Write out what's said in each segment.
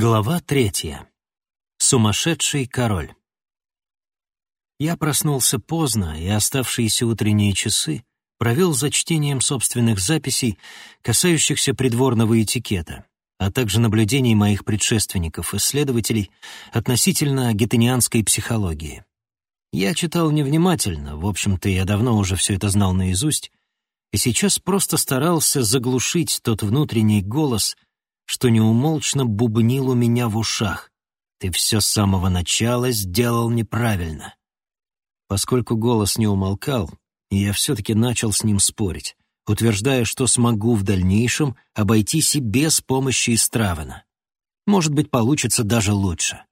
Глава третья. Сумасшедший король. Я проснулся поздно, и оставшиеся утренние часы провел за чтением собственных записей, касающихся придворного этикета, а также наблюдений моих предшественников-исследователей относительно гетенианской психологии. Я читал невнимательно, в общем-то, я давно уже все это знал наизусть, и сейчас просто старался заглушить тот внутренний голос, что неумолчно бубнил у меня в ушах. «Ты все с самого начала сделал неправильно». Поскольку голос не умолкал, я все-таки начал с ним спорить, утверждая, что смогу в дальнейшем обойтись и без помощи Истравена. Может быть, получится даже лучше.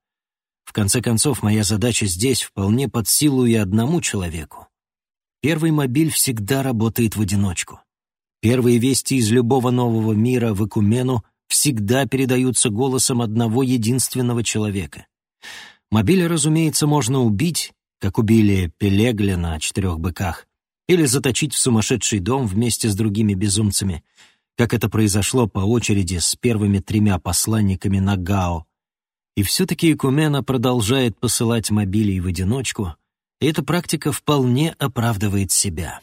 В конце концов, моя задача здесь вполне под силу и одному человеку. Первый мобиль всегда работает в одиночку. Первые вести из любого нового мира в Экумену всегда передаются голосом одного единственного человека. Мобиль, разумеется, можно убить, как убили Пелегля на четырех быках, или заточить в сумасшедший дом вместе с другими безумцами, как это произошло по очереди с первыми тремя посланниками на Гао, и все-таки Экумена продолжает посылать мобилей в одиночку, и эта практика вполне оправдывает себя.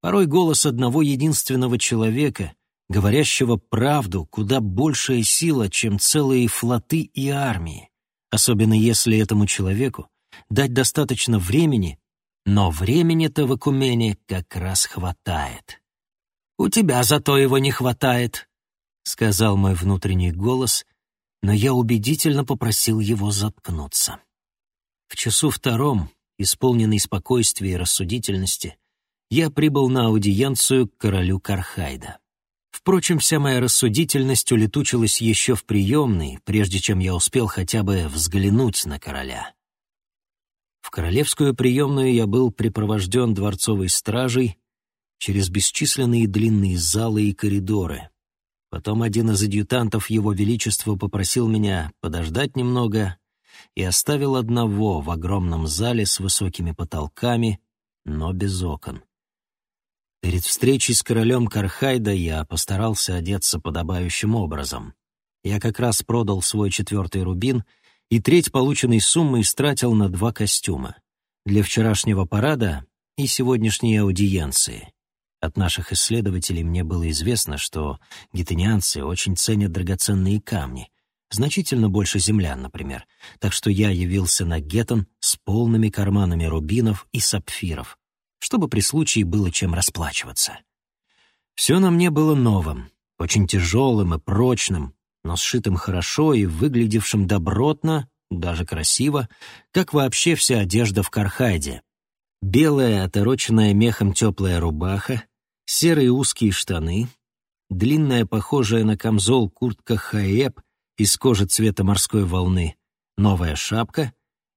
Порой голос одного единственного человека, говорящего правду, куда большая сила, чем целые флоты и армии, особенно если этому человеку дать достаточно времени, но времени-то в Экумене как раз хватает. «У тебя зато его не хватает», — сказал мой внутренний голос — но я убедительно попросил его заткнуться. В часу втором, исполненный спокойствия и рассудительности, я прибыл на аудиенцию к королю Кархайда. Впрочем, вся моя рассудительность улетучилась еще в приемной, прежде чем я успел хотя бы взглянуть на короля. В королевскую приемную я был припровожден дворцовой стражей через бесчисленные длинные залы и коридоры, Потом один из адъютантов Его Величества попросил меня подождать немного и оставил одного в огромном зале с высокими потолками, но без окон. Перед встречей с королем Кархайда я постарался одеться подобающим образом. Я как раз продал свой четвертый рубин и треть полученной суммы истратил на два костюма — для вчерашнего парада и сегодняшней аудиенции. От наших исследователей мне было известно, что гетенианцы очень ценят драгоценные камни, значительно больше землян, например, так что я явился на Геттон с полными карманами рубинов и сапфиров, чтобы при случае было чем расплачиваться. Все на мне было новым, очень тяжелым и прочным, но сшитым хорошо и выглядевшим добротно, даже красиво, как вообще вся одежда в Кархайде. Белая, отороченная мехом теплая рубаха, серые узкие штаны, длинная, похожая на камзол куртка хаэб из кожи цвета морской волны, новая шапка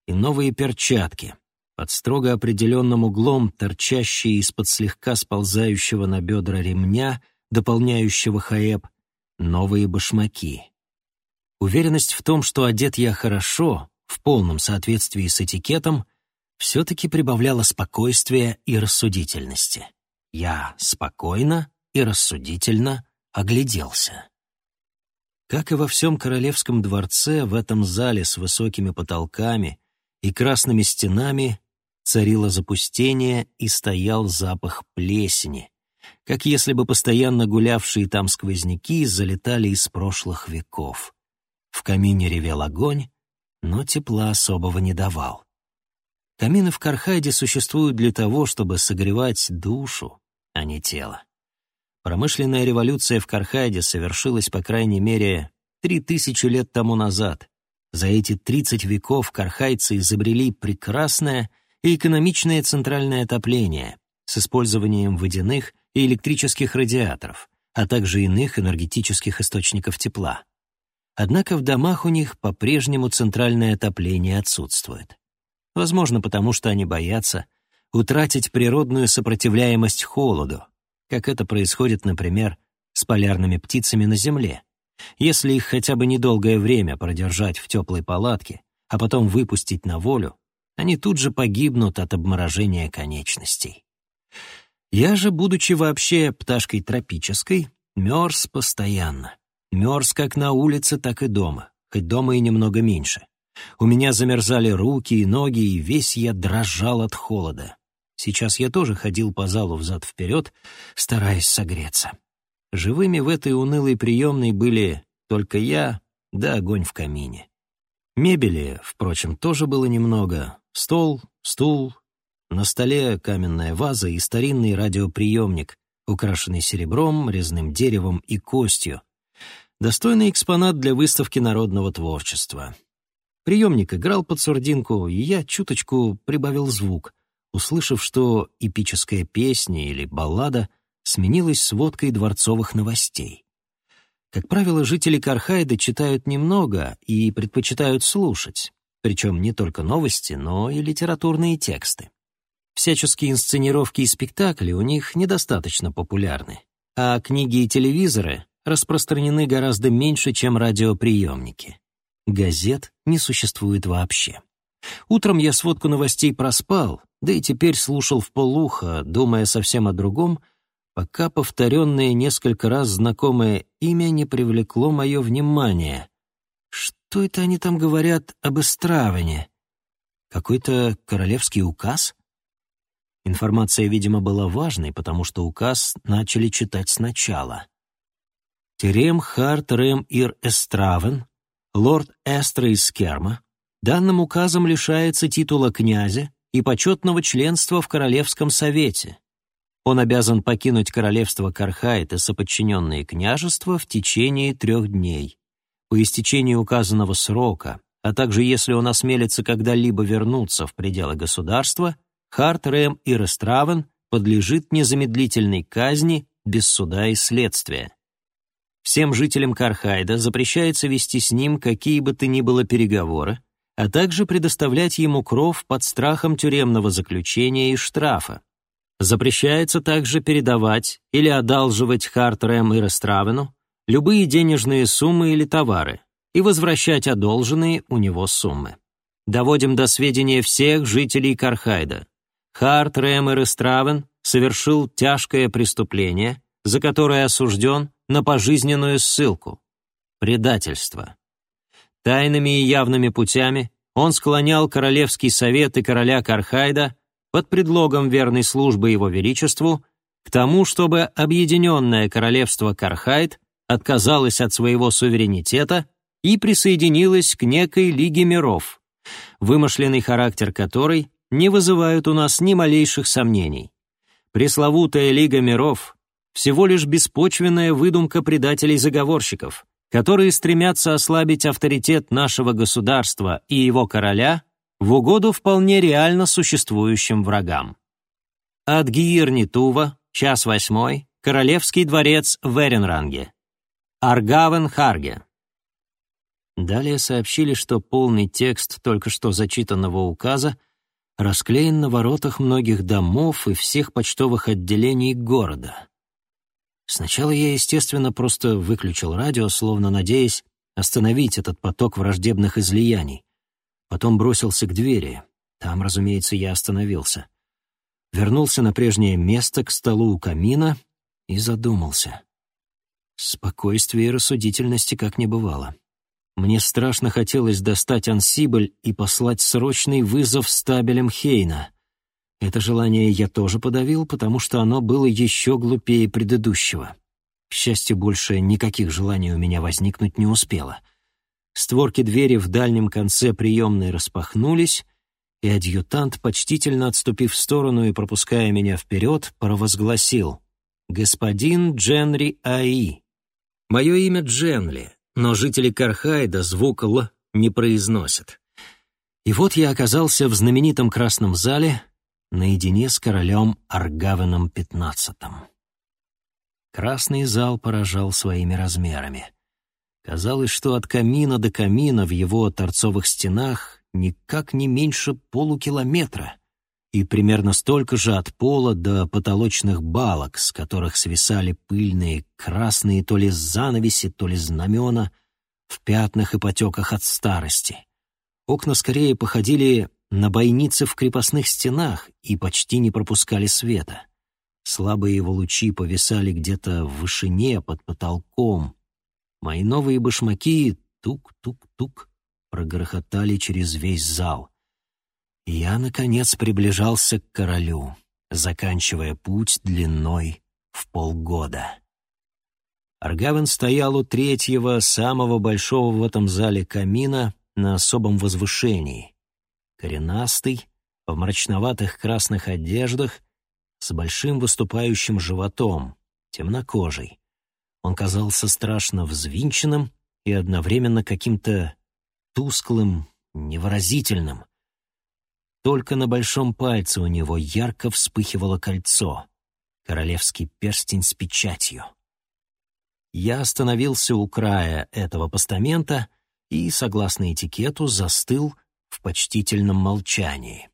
и новые перчатки, под строго определенным углом торчащие из-под слегка сползающего на бедра ремня, дополняющего хаэб, новые башмаки. Уверенность в том, что одет я хорошо, в полном соответствии с этикетом, все-таки прибавляла спокойствия и рассудительности. Я спокойно и рассудительно огляделся. Как и во всем королевском дворце, в этом зале с высокими потолками и красными стенами царило запустение и стоял запах плесени, как если бы постоянно гулявшие там сквозняки залетали из прошлых веков. В камине ревел огонь, но тепла особого не давал. Камины в Кархайде существуют для того, чтобы согревать душу, а не тело. Промышленная революция в Кархайде совершилась, по крайней мере, три тысячи лет тому назад. За эти тридцать веков кархайцы изобрели прекрасное и экономичное центральное отопление с использованием водяных и электрических радиаторов, а также иных энергетических источников тепла. Однако в домах у них по-прежнему центральное отопление отсутствует. Возможно, потому что они боятся, утратить природную сопротивляемость холоду, как это происходит, например, с полярными птицами на Земле. Если их хотя бы недолгое время продержать в теплой палатке, а потом выпустить на волю, они тут же погибнут от обморожения конечностей. Я же, будучи вообще пташкой тропической, мерз постоянно. Мерз как на улице, так и дома, хоть дома и немного меньше. У меня замерзали руки и ноги, и весь я дрожал от холода. Сейчас я тоже ходил по залу взад-вперед, стараясь согреться. Живыми в этой унылой приемной были только я да огонь в камине. Мебели, впрочем, тоже было немного. Стол, стул, на столе каменная ваза и старинный радиоприемник, украшенный серебром, резным деревом и костью. Достойный экспонат для выставки народного творчества. Приемник играл под сурдинку, и я чуточку прибавил звук, услышав, что эпическая песня или баллада сменилась сводкой дворцовых новостей. Как правило, жители Кархайда читают немного и предпочитают слушать, причем не только новости, но и литературные тексты. Всяческие инсценировки и спектакли у них недостаточно популярны, а книги и телевизоры распространены гораздо меньше, чем радиоприемники. Газет не существует вообще. Утром я сводку новостей проспал, да и теперь слушал в полухо, думая совсем о другом, пока повторенное несколько раз знакомое имя не привлекло мое внимание. Что это они там говорят об Эстравене? Какой-то королевский указ? Информация, видимо, была важной, потому что указ начали читать сначала. Терем Харт Рем Ир Эстравен, лорд Эстра из Керма, данным указом лишается титула князя и почетного членства в Королевском совете. Он обязан покинуть королевство Кархайт и соподчиненные княжества в течение трех дней. По истечении указанного срока, а также если он осмелится когда-либо вернуться в пределы государства, Харт, Рэм и Рестравен подлежит незамедлительной казни без суда и следствия. Всем жителям Кархайда запрещается вести с ним какие бы то ни было переговоры, а также предоставлять ему кров под страхом тюремного заключения и штрафа. Запрещается также передавать или одалживать Хартрем и Рестравену любые денежные суммы или товары и возвращать одолженные у него суммы. Доводим до сведения всех жителей Кархайда. Харт, Рэм и Рестравен совершил тяжкое преступление, за которое осужден на пожизненную ссылку — предательство. Тайными и явными путями он склонял Королевский совет и короля Кархайда под предлогом верной службы его величеству к тому, чтобы объединенное королевство Кархайд отказалось от своего суверенитета и присоединилось к некой Лиге миров, вымышленный характер которой не вызывает у нас ни малейших сомнений. Пресловутая Лига миров всего лишь беспочвенная выдумка предателей-заговорщиков, которые стремятся ослабить авторитет нашего государства и его короля в угоду вполне реально существующим врагам. От Гиирни-Тува, час восьмой, Королевский дворец в Эренранге. Аргавен-Харге. Далее сообщили, что полный текст только что зачитанного указа расклеен на воротах многих домов и всех почтовых отделений города. Сначала я, естественно, просто выключил радио, словно надеясь остановить этот поток враждебных излияний. Потом бросился к двери. Там, разумеется, я остановился. Вернулся на прежнее место, к столу у камина, и задумался. Спокойствия и рассудительности как не бывало. Мне страшно хотелось достать ансибль и послать срочный вызов стабелем Хейна — это желание я тоже подавил, потому что оно было еще глупее предыдущего. К счастью, больше никаких желаний у меня возникнуть не успело. Створки двери в дальнем конце приемной распахнулись, и адъютант, почтительно отступив в сторону и пропуская меня вперед, провозгласил «Господин Дженри А.И». Мое имя Дженли, но жители Кархайда звук «Л» не произносят. И вот я оказался в знаменитом красном зале, наедине с королем Аргавеном XV. Красный зал поражал своими размерами. Казалось, что от камина до камина в его торцовых стенах никак не меньше полукилометра и примерно столько же от пола до потолочных балок, с которых свисали пыльные красные то ли занавеси, то ли знамена в пятнах и потеках от старости. Окна скорее походили на бойницы в крепостных стенах и почти не пропускали света. Слабые его лучи повисали где-то в вышине под потолком. Мои новые башмаки тук-тук-тук прогрохотали через весь зал. Я, наконец, приближался к королю, заканчивая путь длиной в полгода. Аргавен стоял у третьего, самого большого в этом зале камина на особом возвышении. Коренастый, в мрачноватых красных одеждах, с большим выступающим животом, темнокожий. Он казался страшно взвинченным и одновременно каким-то тусклым, невыразительным. Только на большом пальце у него ярко вспыхивало кольцо, королевский перстень с печатью. Я остановился у края этого постамента и, согласно этикету, застыл в почтительном молчании.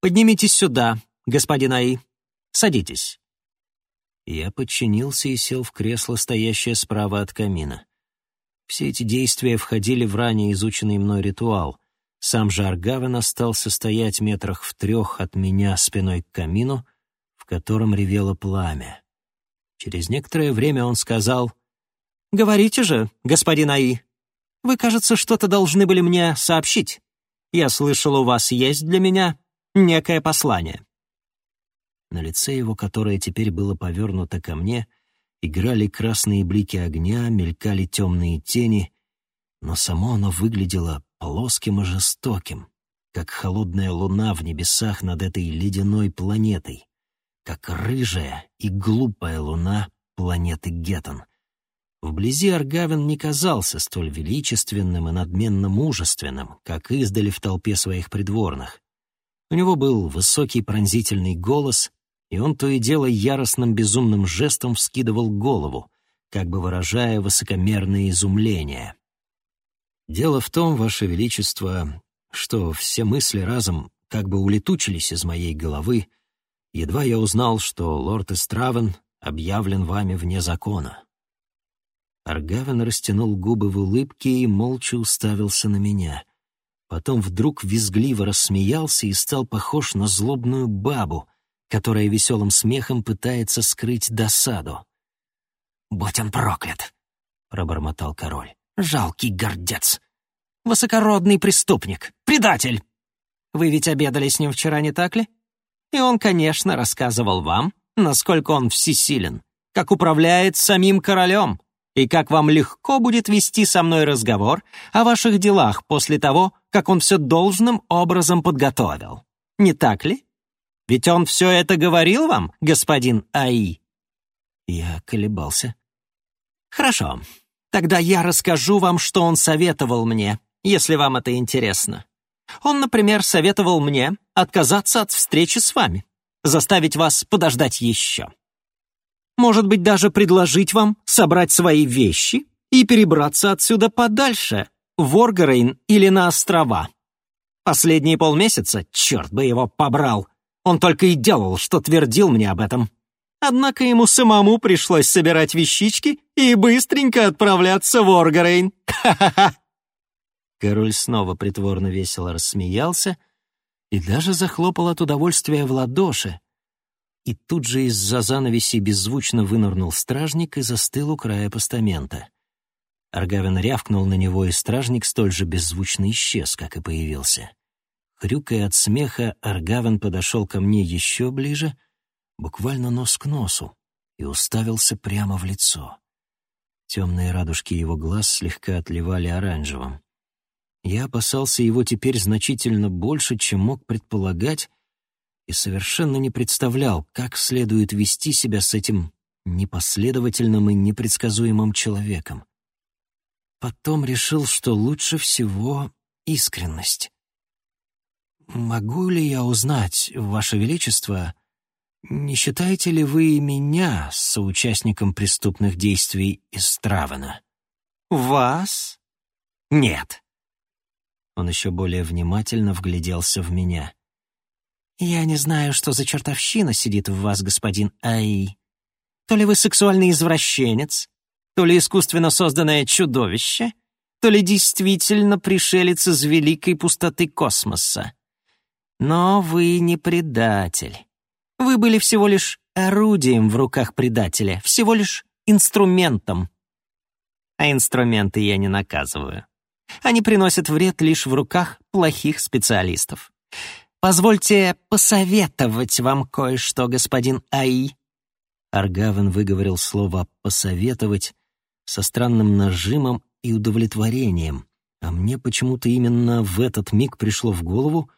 «Поднимитесь сюда, господин Аи. Садитесь». Я подчинился и сел в кресло, стоящее справа от камина. Все эти действия входили в ранее изученный мной ритуал. Сам же Аргавен остался стоять метрах в трех от меня спиной к камину, в котором ревело пламя. Через некоторое время он сказал, «Говорите же, господин Аи, вы, кажется, что-то должны были мне сообщить. Я слышал, у вас есть для меня некое послание». На лице его, которое теперь было повернуто ко мне, играли красные блики огня, мелькали темные тени, но само оно выглядело плоским и жестоким, как холодная луна в небесах над этой ледяной планетой, как рыжая и глупая луна планеты Геттон. Вблизи Аргавин не казался столь величественным и надменно мужественным, как издали в толпе своих придворных. У него был высокий пронзительный голос, и он то и дело яростным безумным жестом вскидывал голову, как бы выражая высокомерное изумление. «Дело в том, Ваше Величество, что все мысли разом как бы улетучились из моей головы, едва я узнал, что лорд Эстравен объявлен вами вне закона». Аргавин растянул губы в улыбке и молча уставился на меня — Потом вдруг визгливо рассмеялся и стал похож на злобную бабу, которая веселым смехом пытается скрыть досаду. «Будь он проклят!» — пробормотал король. «Жалкий гордец! Высокородный преступник! Предатель! Вы ведь обедали с ним вчера, не так ли? И он, конечно, рассказывал вам, насколько он всесилен, как управляет самим королем, и как вам легко будет вести со мной разговор о ваших делах после того, как он все должным образом подготовил. Не так ли? Ведь он все это говорил вам, господин Аи?» Я колебался. «Хорошо, тогда я расскажу вам, что он советовал мне, если вам это интересно. Он, например, советовал мне отказаться от встречи с вами, заставить вас подождать еще. Может быть, даже предложить вам собрать свои вещи и перебраться отсюда подальше, в Оргарейн или на острова. Последние полмесяца, черт бы его побрал, он только и делал, что твердил мне об этом. Однако ему самому пришлось собирать вещички и быстренько отправляться в Оргарейн. Ха-ха-ха!» Король снова притворно весело рассмеялся и даже захлопал от удовольствия в ладоши, и тут же из-за занавеси беззвучно вынырнул стражник и застыл у края постамента. Аргавин рявкнул на него, и стражник столь же беззвучно исчез, как и появился. Хрюкая от смеха, Аргавин подошел ко мне еще ближе, буквально нос к носу, и уставился прямо в лицо. Темные радужки его глаз слегка отливали оранжевым. Я опасался его теперь значительно больше, чем мог предполагать, и совершенно не представлял, как следует вести себя с этим непоследовательным и непредсказуемым человеком. Потом решил, что лучше всего искренность. «Могу ли я узнать, Ваше Величество, не считаете ли вы меня соучастником преступных действий из Стравена?» «Вас? Нет». Он еще более внимательно вгляделся в меня. «Я не знаю, что за чертовщина сидит в вас, господин Аи. То ли вы сексуальный извращенец, то ли искусственно созданное чудовище, то ли действительно пришелец из великой пустоты космоса. Но вы не предатель. Вы были всего лишь орудием в руках предателя, всего лишь инструментом. а инструменты я не наказываю. Они приносят вред лишь в руках плохих специалистов. Позвольте посоветовать вам кое-что, господин Аи». Аргавен выговорил слово «посоветовать» со странным нажимом и удовлетворением, а мне почему-то именно в этот миг пришло в голову,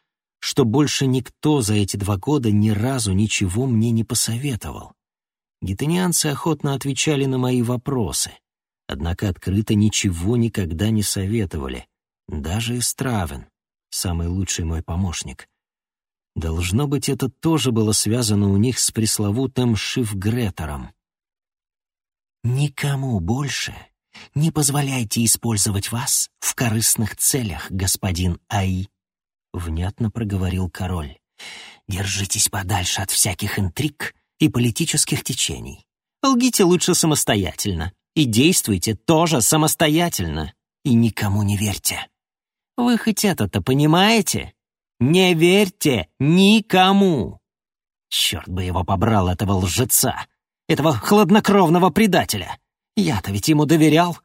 что больше никто за эти два года ни разу ничего мне не посоветовал. Гетанианцы охотно отвечали на мои вопросы, однако открыто ничего никогда не советовали, даже Истравен, самый лучший мой помощник. Должно быть, это тоже было связано у них с пресловутым Шифгретором. «Никому больше не позволяйте использовать вас в корыстных целях, господин Аи», — внятно проговорил король. «Держитесь подальше от всяких интриг и политических течений. Лгите лучше самостоятельно и действуйте тоже самостоятельно, и никому не верьте. Вы хоть это-то понимаете? Не верьте никому!» Черт бы его побрал, этого лжеца, этого хладнокровного предателя. Я-то ведь ему доверял.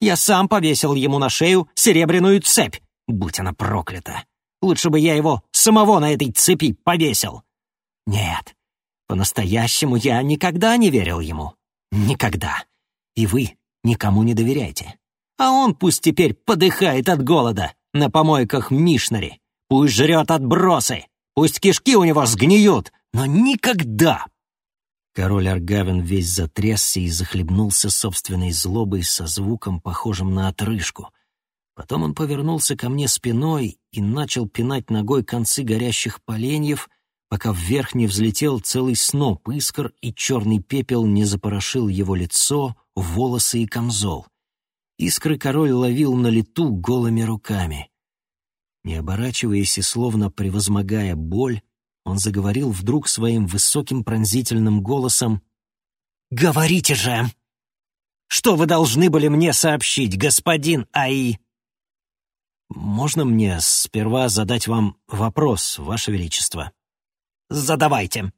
Я сам повесил ему на шею серебряную цепь, будь она проклята. Лучше бы я его самого на этой цепи повесил. Нет, по-настоящему я никогда не верил ему. Никогда. И вы никому не доверяйте. А он пусть теперь подыхает от голода на помойках Мишнари. Пусть жрет отбросы. Пусть кишки у него сгниют. Но никогда, Король Аргавен весь затрясся и захлебнулся собственной злобой со звуком, похожим на отрыжку. Потом он повернулся ко мне спиной и начал пинать ногой концы горящих поленьев, пока вверх не взлетел целый сноп искр и черный пепел не запорошил его лицо, волосы и камзол. Искры король ловил на лету голыми руками. Не оборачиваясь и словно превозмогая боль, он заговорил вдруг своим высоким пронзительным голосом. «Говорите же! Что вы должны были мне сообщить, господин Аи?» «Можно мне сперва задать вам вопрос, Ваше Величество?» «Задавайте».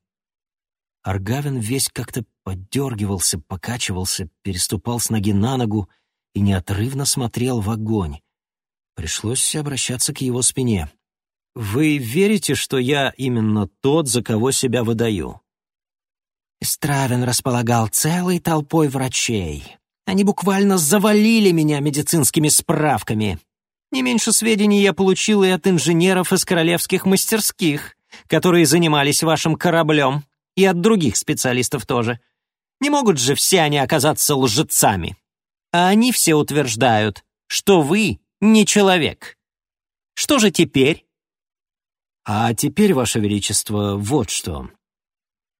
Аргавин весь как-то поддергивался, покачивался, переступал с ноги на ногу и неотрывно смотрел в огонь. Пришлось обращаться к его спине. Вы верите, что я именно тот, за кого себя выдаю?» Стравин располагал целой толпой врачей. Они буквально завалили меня медицинскими справками. Не меньше сведений я получил и от инженеров из королевских мастерских, которые занимались вашим кораблем, и от других специалистов тоже. Не могут же все они оказаться лжецами. А они все утверждают, что вы не человек. Что же теперь? А теперь, Ваше Величество, вот что.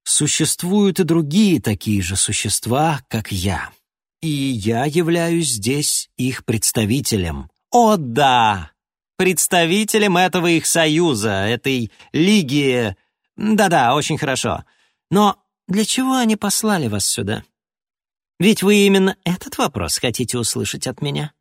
Существуют и другие такие же существа, как я. И я являюсь здесь их представителем. О, да! Представителем этого их союза, этой лиги... Да-да, очень хорошо. Но для чего они послали вас сюда? Ведь вы именно этот вопрос хотите услышать от меня?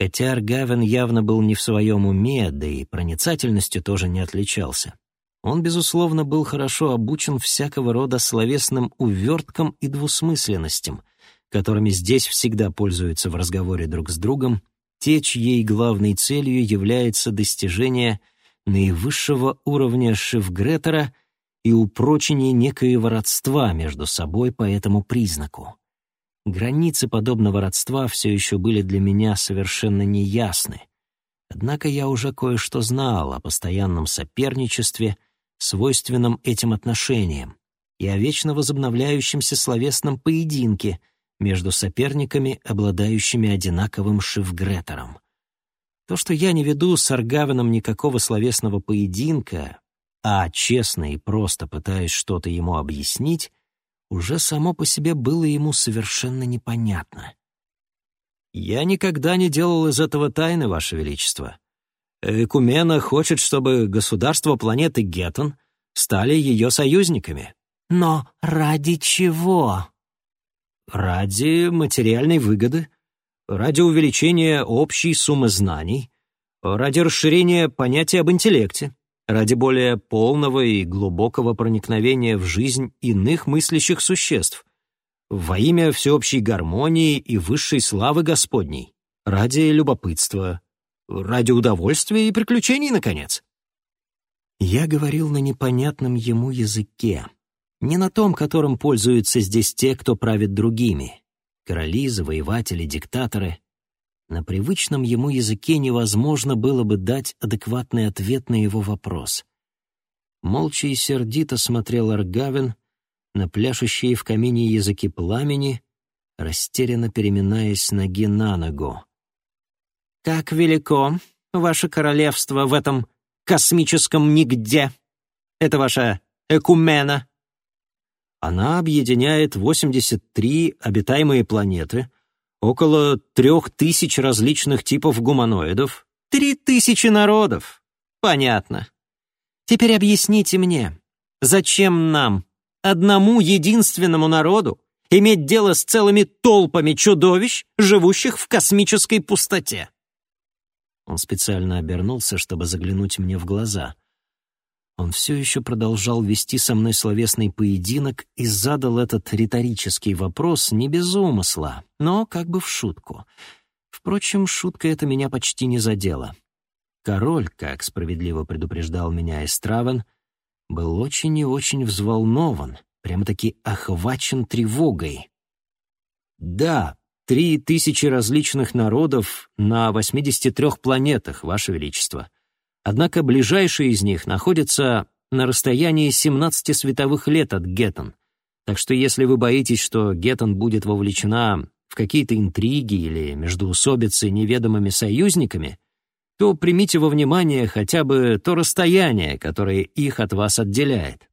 Хотя Аргавен явно был не в своем уме, да и проницательностью тоже не отличался. Он, безусловно, был хорошо обучен всякого рода словесным уверткам и двусмысленностям, которыми здесь всегда пользуются в разговоре друг с другом, те, чьей главной целью является достижение наивысшего уровня Шифгретера и упрочение некоего родства между собой по этому признаку. Границы подобного родства все еще были для меня совершенно неясны. Однако я уже кое-что знал о постоянном соперничестве, свойственном этим отношениям, и о вечно возобновляющемся словесном поединке между соперниками, обладающими одинаковым шифгретером. То, что я не веду с Аргавином никакого словесного поединка, а честно и просто пытаюсь что-то ему объяснить, уже само по себе было ему совершенно непонятно. «Я никогда не делал из этого тайны, Ваше Величество. Экумена хочет, чтобы государства планеты Геттон стали ее союзниками». «Но ради чего?» «Ради материальной выгоды, ради увеличения общей суммы знаний, ради расширения понятия об интеллекте, ради более полного и глубокого проникновения в жизнь иных мыслящих существ. во имя всеобщей гармонии и высшей славы Господней, ради любопытства, ради удовольствия и приключений, наконец. Я говорил на непонятном ему языке, не на том, которым пользуются здесь те, кто правит другими. Короли, завоеватели, диктаторы. На привычном ему языке невозможно было бы дать адекватный ответ на его вопрос. Молча и сердито смотрел Аргавин на пляшущие в камине языки пламени, растерянно переминаясь ноги на ногу. «Как велико ваше королевство в этом космическом нигде! Это ваша экумена!» Она объединяет 83 обитаемые планеты, около трех тысяч различных типов гуманоидов, три тысячи народов. Понятно. Теперь объясните мне, зачем нам, одному единственному народу, иметь дело с целыми толпами чудовищ, живущих в космической пустоте?» Он специально обернулся, чтобы заглянуть мне в глаза. Он все еще продолжал вести со мной словесный поединок и задал этот риторический вопрос не без умысла, но как бы в шутку. Впрочем, шутка эта меня почти не задела. Король, как справедливо предупреждал меня Эстравен, был очень и очень взволнован, прямо-таки охвачен тревогой. «Да, три тысячи различных народов на 83 планетах, Ваше Величество. Однако ближайшие из них находятся на расстоянии 17 световых лет от Геттон. Так что если вы боитесь, что Геттон будет вовлечена в какие-то интриги или междоусобицы неведомыми союзниками, то примите во внимание хотя бы то расстояние, которое их от вас отделяет.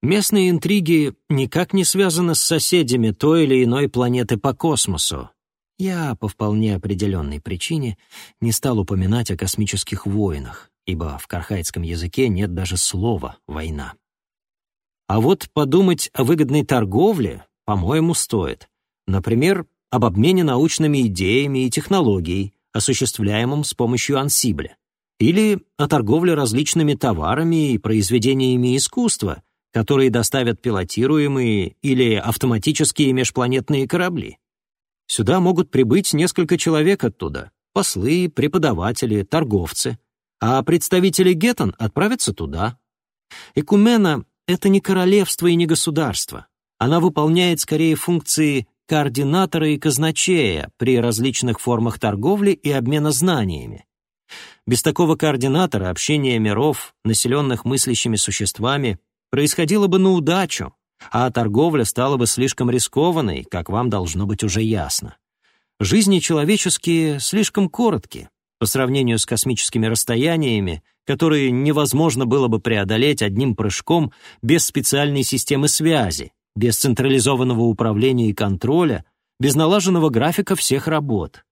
Местные интриги никак не связаны с соседями той или иной планеты по космосу. Я, по вполне определенной причине, не стал упоминать о космических войнах, ибо в кархайдском языке нет даже слова «война». А вот подумать о выгодной торговле, по-моему, стоит. Например, об обмене научными идеями и технологией, осуществляемом с помощью ансибля, или о торговле различными товарами и произведениями искусства, которые доставят пилотируемые или автоматические межпланетные корабли. Сюда могут прибыть несколько человек оттуда — послы, преподаватели, торговцы, а представители Геттон отправятся туда. Экумена — это не королевство и не государство. Она выполняет скорее функции координатора и казначея при различных формах торговли и обмена знаниями. Без такого координатора общение миров, населенных мыслящими существами, происходило бы на удачу, а торговля стала бы слишком рискованной, как вам должно быть уже ясно. Жизни человеческие слишком коротки по сравнению с космическими расстояниями, которые невозможно было бы преодолеть одним прыжком без специальной системы связи, без централизованного управления и контроля, без налаженного графика всех работ.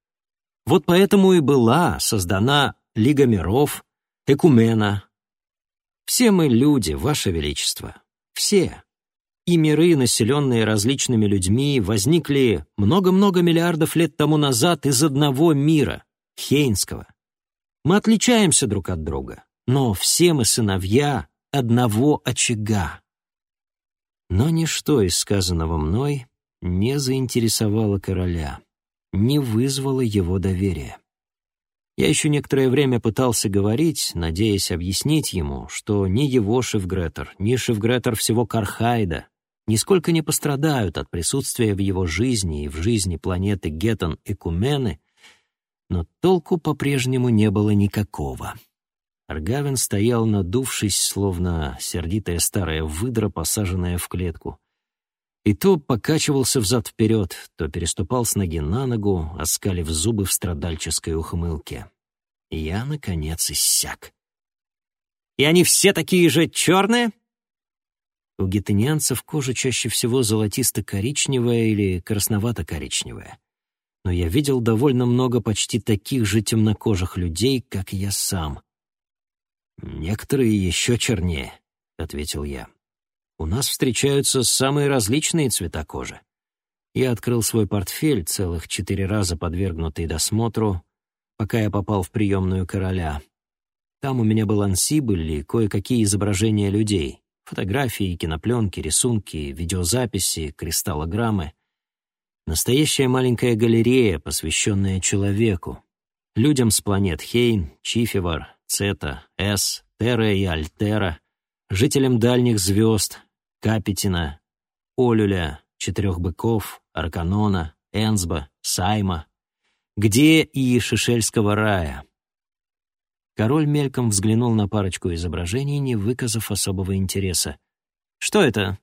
Вот поэтому и была создана Лига миров, Экумена. Все мы люди, Ваше Величество, все. И миры, населенные различными людьми, возникли много-много миллиардов лет тому назад из одного мира, Хейнского. Мы отличаемся друг от друга, но все мы сыновья одного очага. Но ничто из сказанного мной не заинтересовало короля, не вызвало его доверия. Я еще некоторое время пытался говорить, надеясь объяснить ему, что ни его Шевгретер, ни Шевгретер всего Кархайда нисколько не пострадают от присутствия в его жизни и в жизни планеты Геттон и Кумены, но толку по-прежнему не было никакого. Аргавин стоял надувшись, словно сердитая старая выдра, посаженная в клетку. И то покачивался взад-вперед, то переступал с ноги на ногу, оскалив зубы в страдальческой ухмылке. я, наконец, иссяк. «И они все такие же черные?» У гетанианцев кожа чаще всего золотисто-коричневая или красновато-коричневая. Но я видел довольно много почти таких же темнокожих людей, как я сам. «Некоторые еще чернее», — ответил я. «У нас встречаются самые различные цвета кожи». Я открыл свой портфель, целых четыре раза подвергнутый досмотру, пока я попал в приемную короля. Там у меня был ансибль и кое-какие изображения людей, фотографии, кинопленки, рисунки, видеозаписи, кристаллограммы. Настоящая маленькая галерея, посвященная человеку, людям с планет Хейн, Чифивар, Цета, С, Терра и Альтера, жителям дальних звезд, Капитина, Олюля, Четырех Быков, Арканона, Энсба, Сайма, где и Шишельского рая. Король мельком взглянул на парочку изображений, не выказав особого интереса. «Что это?»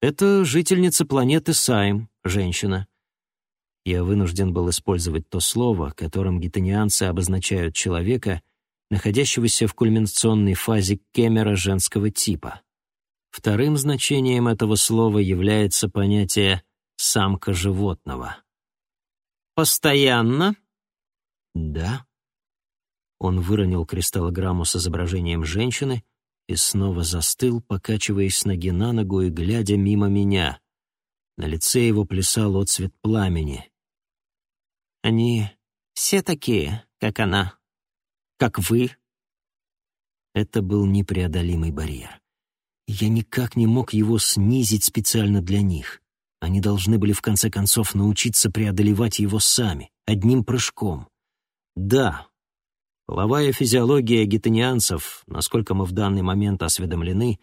«Это жительница планеты Сайм, женщина». Я вынужден был использовать то слово, которым гетанианцы обозначают человека, находящегося в кульминационной фазе кемера женского типа. Вторым значением этого слова является понятие «самка животного». «Постоянно?» «Да». Он выронил кристаллограмму с изображением женщины и снова застыл, покачиваясь с ноги на ногу и глядя мимо меня. На лице его плясал отцвет пламени. «Они все такие, как она, как вы». Это был непреодолимый барьер. Я никак не мог его снизить специально для них. Они должны были в конце концов научиться преодолевать его сами, одним прыжком. Да, половая физиология гетанианцев, насколько мы в данный момент осведомлены,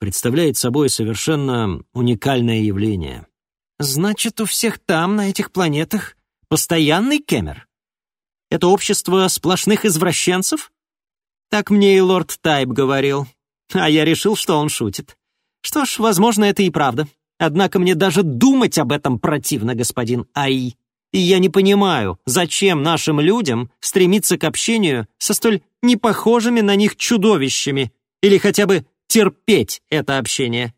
представляет собой совершенно уникальное явление. Значит, у всех там, на этих планетах, постоянный кемер? Это общество сплошных извращенцев? Так мне и лорд Тайп говорил. А я решил, что он шутит. Что ж, возможно, это и правда. Однако мне даже думать об этом противно, господин Аи. И я не понимаю, зачем нашим людям стремиться к общению со столь непохожими на них чудовищами или хотя бы терпеть это общение.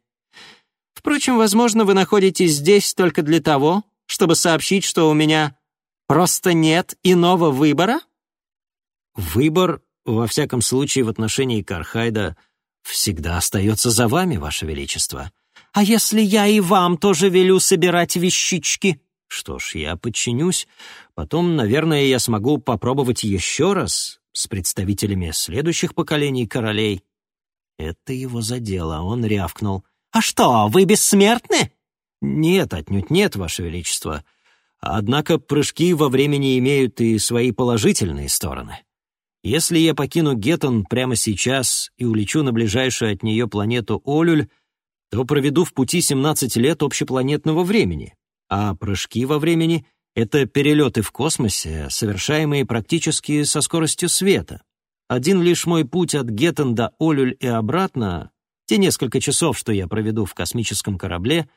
Впрочем, возможно, вы находитесь здесь только для того, чтобы сообщить, что у меня просто нет иного выбора? Выбор, во всяком случае, в отношении Кархайда — всегда остается за вами, Ваше Величество. А если я и вам тоже велю собирать вещички? Что ж, я подчинюсь. Потом, наверное, я смогу попробовать еще раз с представителями следующих поколений королей. Это его задело, он рявкнул. «А что, вы бессмертны?» «Нет, отнюдь нет, Ваше Величество. Однако прыжки во времени имеют и свои положительные стороны. Если я покину Геттон прямо сейчас и улечу на ближайшую от нее планету Олюль, то проведу в пути 17 лет общепланетного времени, а прыжки во времени — это перелеты в космосе, совершаемые практически со скоростью света. Один лишь мой путь от Геттон до Олюль и обратно, те несколько часов, что я проведу в космическом корабле,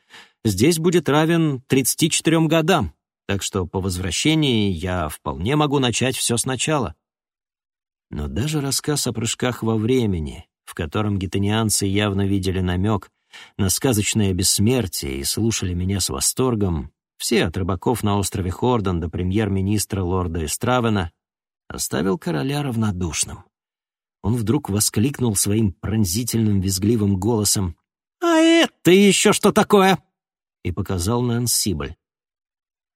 здесь будет равен 34 годам, так что по возвращении я вполне могу начать все сначала. Но даже рассказ о прыжках во времени, в котором гетанианцы явно видели намек на сказочное бессмертие и слушали меня с восторгом, все от рыбаков на острове Хордон до премьер-министра лорда Эстравена, оставил короля равнодушным. Он вдруг воскликнул своим пронзительным визгливым голосом «А это еще что такое?» и показал на ансибль.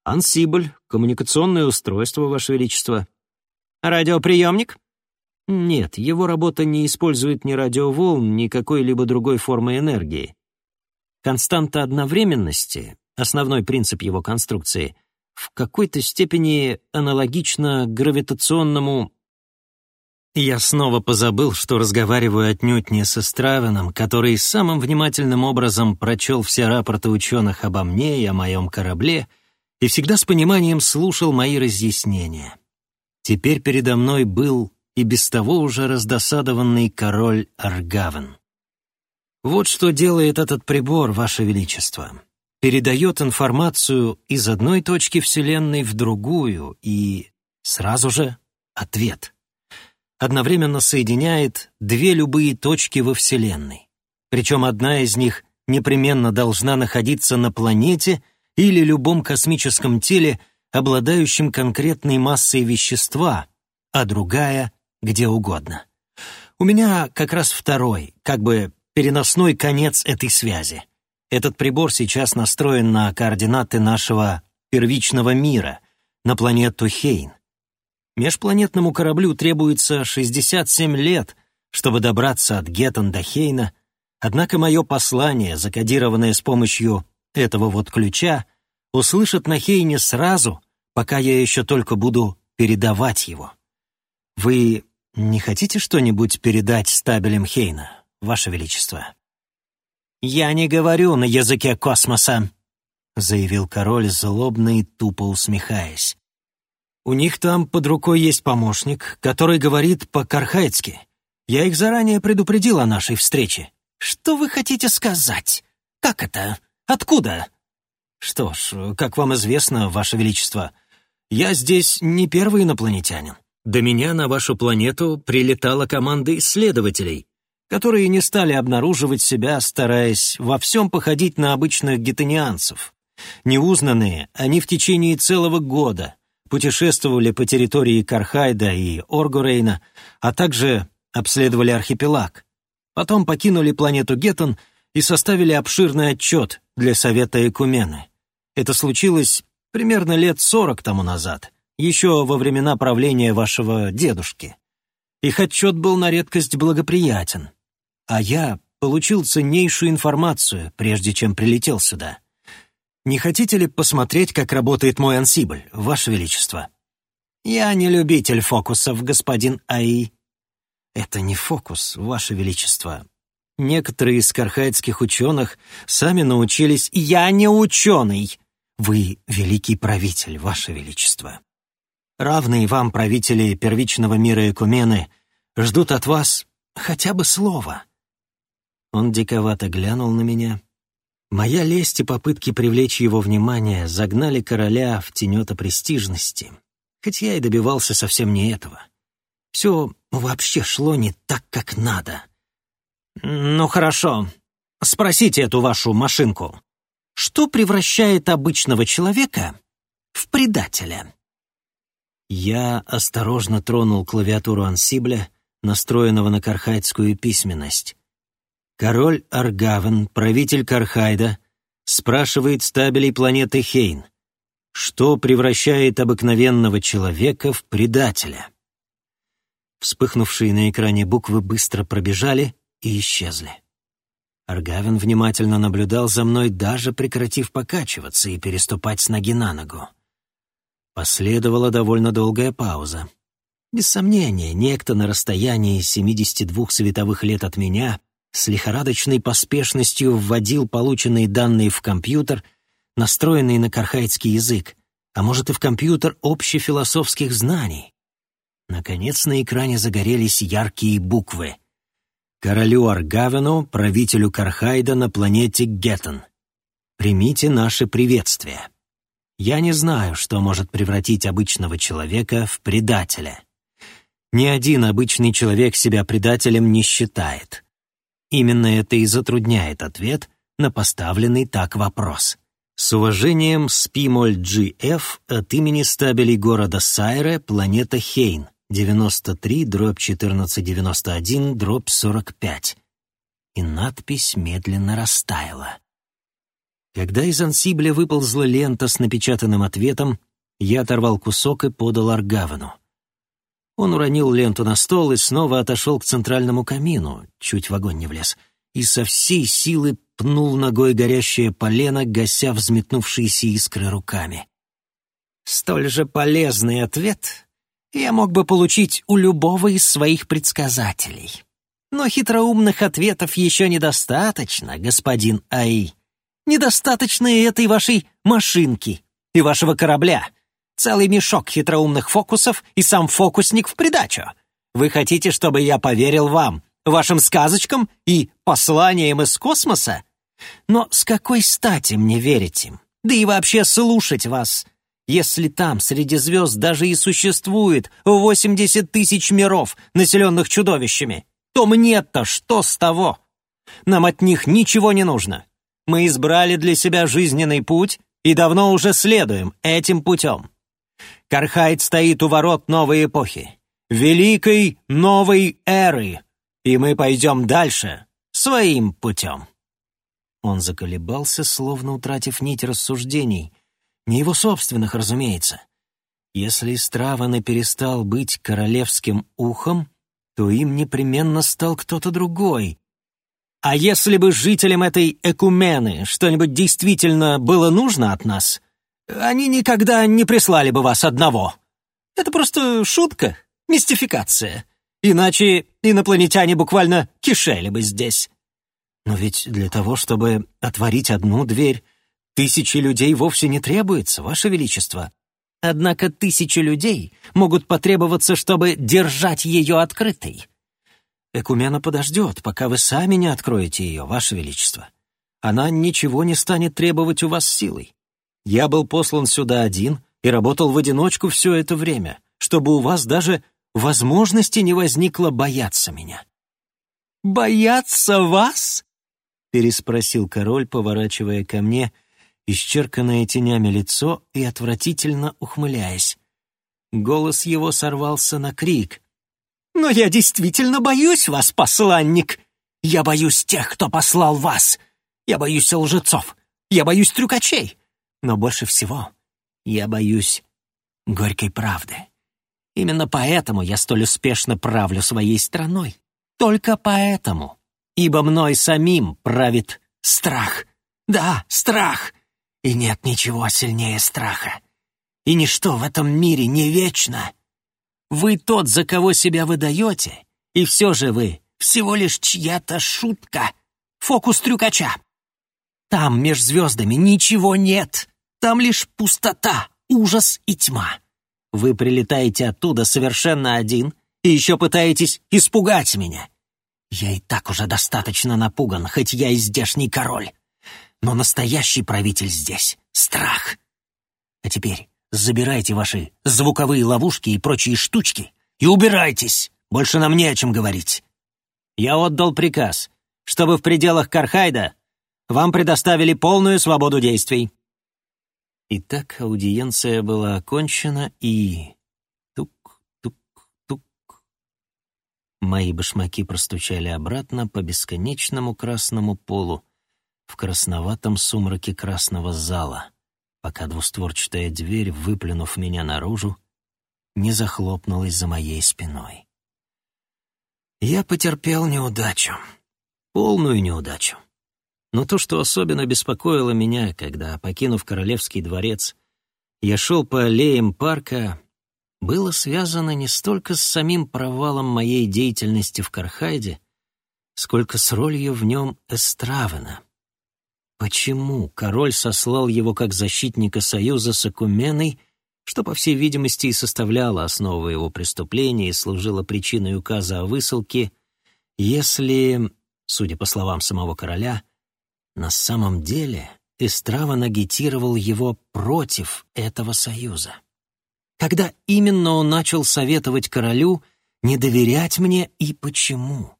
«Ансибль — коммуникационное устройство, Ваше Величество». «Радиоприемник?» Нет, его работа не использует ни радиоволн, ни какой-либо другой формы энергии. Константа одновременности, основной принцип его конструкции, в какой-то степени аналогична гравитационному... Я снова позабыл, что разговариваю отнюдь не со Стравеном, который самым внимательным образом прочел все рапорты ученых обо мне и о моем корабле и всегда с пониманием слушал мои разъяснения. Теперь передо мной был и без того уже раздосадованный король Аргавен. Вот что делает этот прибор, Ваше Величество. Передает информацию из одной точки Вселенной в другую и сразу же ответ. Одновременно соединяет две любые точки во Вселенной. Причем одна из них непременно должна находиться на планете или любом космическом теле, обладающем конкретной массой вещества, а другая где угодно. У меня как раз второй, как бы переносной конец этой связи. Этот прибор сейчас настроен на координаты нашего первичного мира, на планету Хейн. Межпланетному кораблю требуется 67 лет, чтобы добраться от Геттон до Хейна, однако мое послание, закодированное с помощью этого вот ключа, услышат на Хейне сразу, пока я еще только буду передавать его. Вы не хотите что-нибудь передать стабелем Хейна, Ваше Величество?» «Я не говорю на языке космоса», — заявил король, злобно и тупо усмехаясь. «У них там под рукой есть помощник, который говорит по-кархайцки. Я их заранее предупредил о нашей встрече». «Что вы хотите сказать? Как это? Откуда?» «Что ж, как вам известно, Ваше Величество, я здесь не первый инопланетянин. До меня на вашу планету прилетала команда исследователей, которые не стали обнаруживать себя, стараясь во всем походить на обычных гетанианцев. Неузнанные, они в течение целого года путешествовали по территории Кархайда и Оргурейна, а также обследовали архипелаг. Потом покинули планету Геттон и составили обширный отчет для Совета Экумены. Это случилось примерно лет сорок тому назад, еще во времена правления вашего дедушки. Их отчет был на редкость благоприятен а я получил ценнейшую информацию, прежде чем прилетел сюда. Не хотите ли посмотреть, как работает мой ансибль, Ваше Величество? Я не любитель фокусов, господин Аи. Это не фокус, Ваше Величество. Некоторые из кархайдских ученых сами научились... Я не ученый! Вы великий правитель, Ваше Величество. Равные вам правители первичного мира Экумены ждут от вас хотя бы слова. Он диковато глянул на меня. Моя лесть и попытки привлечь его внимание загнали короля в тенета престижности, хоть я и добивался совсем не этого. Все вообще шло не так, как надо. «Ну хорошо. Спросите эту вашу машинку. Что превращает обычного человека в предателя?» Я осторожно тронул клавиатуру ансибля, настроенного на кархайдскую письменность. Король Аргавен, правитель Кархайда, спрашивает стабелей планеты Хейн, что превращает обыкновенного человека в предателя. Вспыхнувшие на экране буквы быстро пробежали и исчезли. Аргавен внимательно наблюдал за мной, даже прекратив покачиваться и переступать с ноги на ногу. Последовала довольно долгая пауза. Без сомнения, некто на расстоянии 72 световых лет от меня с лихорадочной поспешностью вводил полученные данные в компьютер, настроенный на кархайдский язык, а может и в компьютер общефилософских знаний. Наконец на экране загорелись яркие буквы. «Королю Аргавену, правителю Кархайда на планете Геттон. Примите наше приветствие. Я не знаю, что может превратить обычного человека в предателя. Ни один обычный человек себя предателем не считает. Именно это и затрудняет ответ на поставленный так вопрос. С уважением, Спимоль GF от имени стабелей города Сайре, планета Хейн, 93, дробь 1491, дробь 45. И надпись медленно растаяла. Когда из ансибля выползла лента с напечатанным ответом, я оторвал кусок и подал Аргавану. Он уронил ленту на стол и снова отошел к центральному камину, чуть в огонь не влез, и со всей силы пнул ногой горящее полено, гася взметнувшиеся искры руками. «Столь же полезный ответ я мог бы получить у любого из своих предсказателей. Но хитроумных ответов еще недостаточно, господин Аи. Недостаточно и этой вашей машинки и вашего корабля». Целый мешок хитроумных фокусов и сам фокусник в придачу. Вы хотите, чтобы я поверил вам, вашим сказочкам и посланиям из космоса? Но с какой стати мне верить им? Да и вообще слушать вас, если там среди звезд даже и существует 80 тысяч миров, населенных чудовищами, то мне-то что с того? Нам от них ничего не нужно. Мы избрали для себя жизненный путь и давно уже следуем этим путем. Кархайт стоит у ворот новой эпохи, великой новой эры, и мы пойдем дальше, своим путем». Он заколебался, словно утратив нить рассуждений. Не его собственных, разумеется. Если Страван и перестал быть королевским ухом, то им непременно стал кто-то другой. А если бы жителям этой экумены что-нибудь действительно было нужно от нас, они никогда не прислали бы вас одного. Это просто шутка, мистификация. Иначе инопланетяне буквально кишели бы здесь. Но ведь для того, чтобы отворить одну дверь, тысячи людей вовсе не требуется, Ваше Величество. Однако тысячи людей могут потребоваться, чтобы держать ее открытой. Экумена подождет, пока вы сами не откроете ее, Ваше Величество. Она ничего не станет требовать у вас силой. Я был послан сюда один и работал в одиночку все это время, чтобы у вас даже возможности не возникло бояться меня». «Бояться вас?» — переспросил король, поворачивая ко мне исчерканное тенями лицо и отвратительно ухмыляясь. Голос его сорвался на крик. «Но я действительно боюсь вас, посланник! Я боюсь тех, кто послал вас! Я боюсь лжецов! Я боюсь трюкачей! Но больше всего я боюсь горькой правды. Именно поэтому я столь успешно правлю своей страной. Только поэтому. Ибо мной самим правит страх. Да, страх. И нет ничего сильнее страха. И ничто в этом мире не вечно. Вы тот, за кого себя выдаете, и все же вы всего лишь чья-то шутка, фокус трюкача. Там, меж звездами, ничего нет. Там лишь пустота, ужас и тьма. Вы прилетаете оттуда совершенно один и еще пытаетесь испугать меня. Я и так уже достаточно напуган, хоть я и здешний король. Но настоящий правитель здесь — страх. А теперь забирайте ваши звуковые ловушки и прочие штучки и убирайтесь. Больше нам не о чем говорить. Я отдал приказ, чтобы в пределах Кархайда вам предоставили полную свободу действий. Итак, аудиенция была окончена, и... Тук-тук-тук. Мои башмаки простучали обратно по бесконечному красному полу, в красноватом сумраке красного зала, пока двустворчатая дверь, выплюнув меня наружу, не захлопнулась за моей спиной. Я потерпел неудачу, полную неудачу. Но то, что особенно беспокоило меня, когда, покинув Королевский дворец, я шел по аллеям парка, было связано не столько с самим провалом моей деятельности в Кархайде, сколько с ролью в нем Эстравена. Почему король сослал его как защитника союза с Акуменой, что, по всей видимости, и составляло основу его преступления и служило причиной указа о высылке, если, судя по словам самого короля, на самом деле Истраван агитировал его против этого союза. Когда именно он начал советовать королю не доверять мне и почему?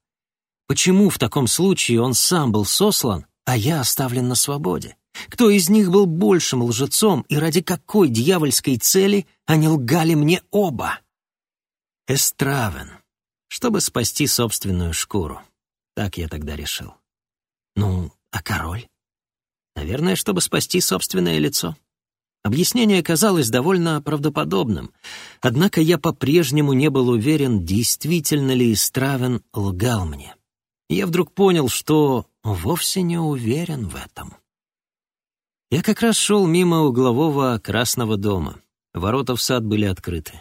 Почему в таком случае он сам был сослан, а я оставлен на свободе? Кто из них был большим лжецом и ради какой дьявольской цели они лгали мне оба? Эстравен, чтобы спасти собственную шкуру. Так я тогда решил. Ну, а король? Наверное, чтобы спасти собственное лицо. Объяснение казалось довольно правдоподобным, однако я по-прежнему не был уверен, действительно ли Стравен лгал мне. Я вдруг понял, что вовсе не уверен в этом. Я как раз шел мимо углового красного дома. Ворота в сад были открыты.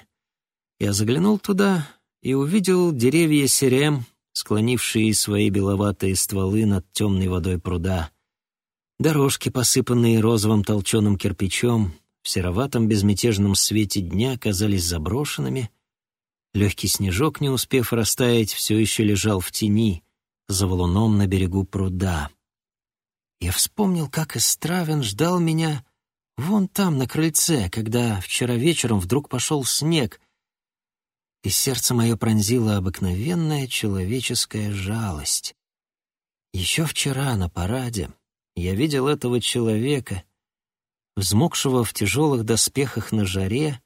Я заглянул туда и увидел деревья сирем, склонившие свои беловатые стволы над темной водой пруда, дорожки, посыпанные розовым толченым кирпичом, в сероватом безмятежном свете дня казались заброшенными, легкий снежок, не успев растаять, все еще лежал в тени, за валуном на берегу пруда. Я вспомнил, как Истравин ждал меня вон там, на крыльце, когда вчера вечером вдруг пошел снег — и сердце мое пронзило обыкновенная человеческая жалость. Еще вчера на параде я видел этого человека, взмокшего в тяжелых доспехах на жаре,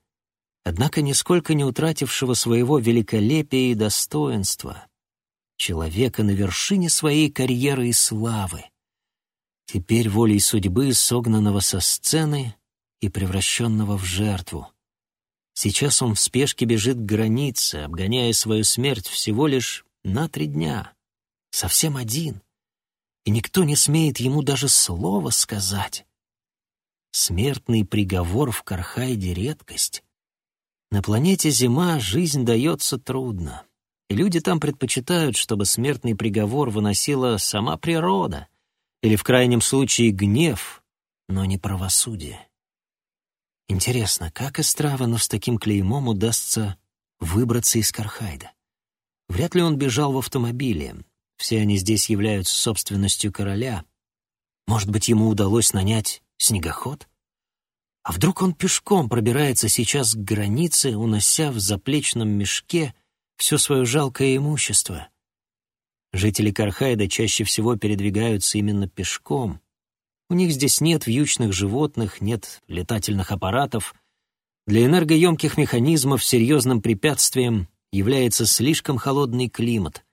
однако нисколько не утратившего своего великолепия и достоинства, человека на вершине своей карьеры и славы, теперь волей судьбы согнанного со сцены и превращенного в жертву. Сейчас он в спешке бежит к границе, обгоняя свою смерть всего лишь на три дня. Совсем один. И никто не смеет ему даже слова сказать. Смертный приговор в Кархайде — редкость. На планете Зима жизнь дается трудно, люди там предпочитают, чтобы смертный приговор выносила сама природа или, в крайнем случае, гнев, но не правосудие. Интересно, как Эстравану с таким клеймом удастся выбраться из Кархайда? Вряд ли он бежал в автомобиле. Все они здесь являются собственностью короля. Может быть, ему удалось нанять снегоход? А вдруг он пешком пробирается сейчас к границе, унося в заплечном мешке все свое жалкое имущество? Жители Кархайда чаще всего передвигаются именно пешком. У них здесь нет вьючных животных, нет летательных аппаратов. Для энергоемких механизмов серьезным препятствием является слишком холодный климат.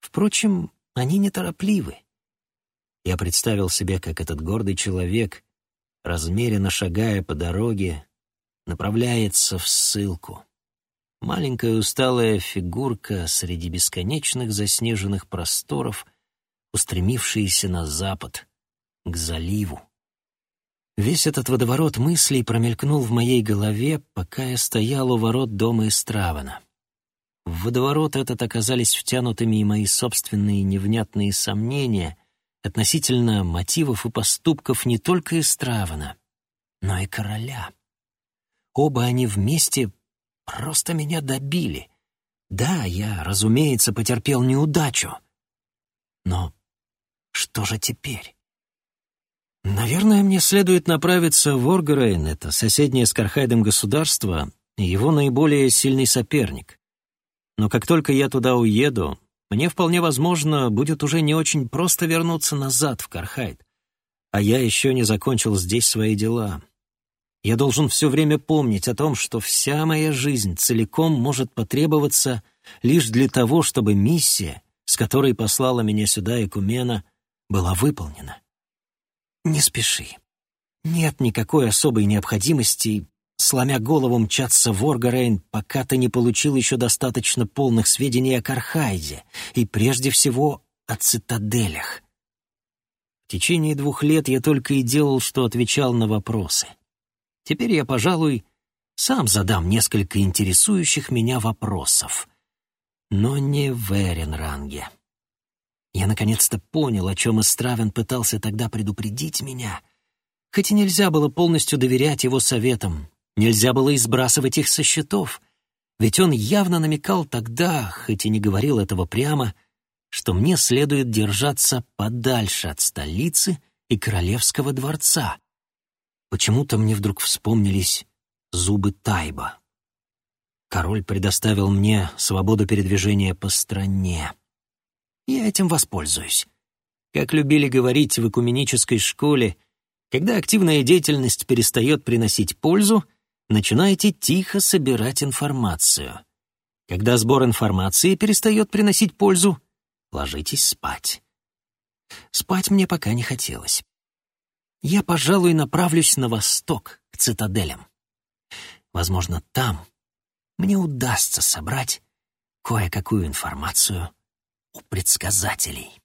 Впрочем, они неторопливы. Я представил себе, как этот гордый человек, размеренно шагая по дороге, направляется в ссылку. Маленькая усталая фигурка среди бесконечных заснеженных просторов, устремившаяся на запад, к заливу. Весь этот водоворот мыслей промелькнул в моей голове, пока я стоял у ворот дома Истравана. В водоворот этот оказались втянутыми и мои собственные невнятные сомнения относительно мотивов и поступков не только Истравана, но и короля. Оба они вместе просто меня добили. Да, я, разумеется, потерпел неудачу. Но что же теперь? Наверное, мне следует направиться в Оргарейн, это соседнее с Кархайдом государство, его наиболее сильный соперник. Но как только я туда уеду, мне вполне возможно, будет уже не очень просто вернуться назад в Кархайд. А я еще не закончил здесь свои дела. Я должен все время помнить о том, что вся моя жизнь целиком может потребоваться лишь для того, чтобы миссия, с которой послала меня сюда Экумена, была выполнена. Не спеши. Нет никакой особой необходимости сломя голову мчаться в Оргарейн, пока ты не получил еще достаточно полных сведений о Кархайде и, прежде всего, о цитаделях. В течение двух лет я только и делал, что отвечал на вопросы. Теперь я, пожалуй, сам задам несколько интересующих меня вопросов. Но не в Эренранге. Я наконец-то понял, о чем Истравен пытался тогда предупредить меня, хоть и нельзя было полностью доверять его советам, Нельзя было избрасывать их со счетов, ведь он явно намекал тогда, хоть и не говорил этого прямо, что мне следует держаться подальше от столицы и королевского дворца. Почему-то мне вдруг вспомнились зубы Тайба. Король предоставил мне свободу передвижения по стране. Я этим воспользуюсь. Как любили говорить в экуменической школе, когда активная деятельность перестает приносить пользу — начинаете тихо собирать информацию. Когда сбор информации перестает приносить пользу, ложитесь спать. Спать мне пока не хотелось. Я, пожалуй, направлюсь на восток, к цитаделям. Возможно, там мне удастся собрать кое-какую информацию у предсказателей.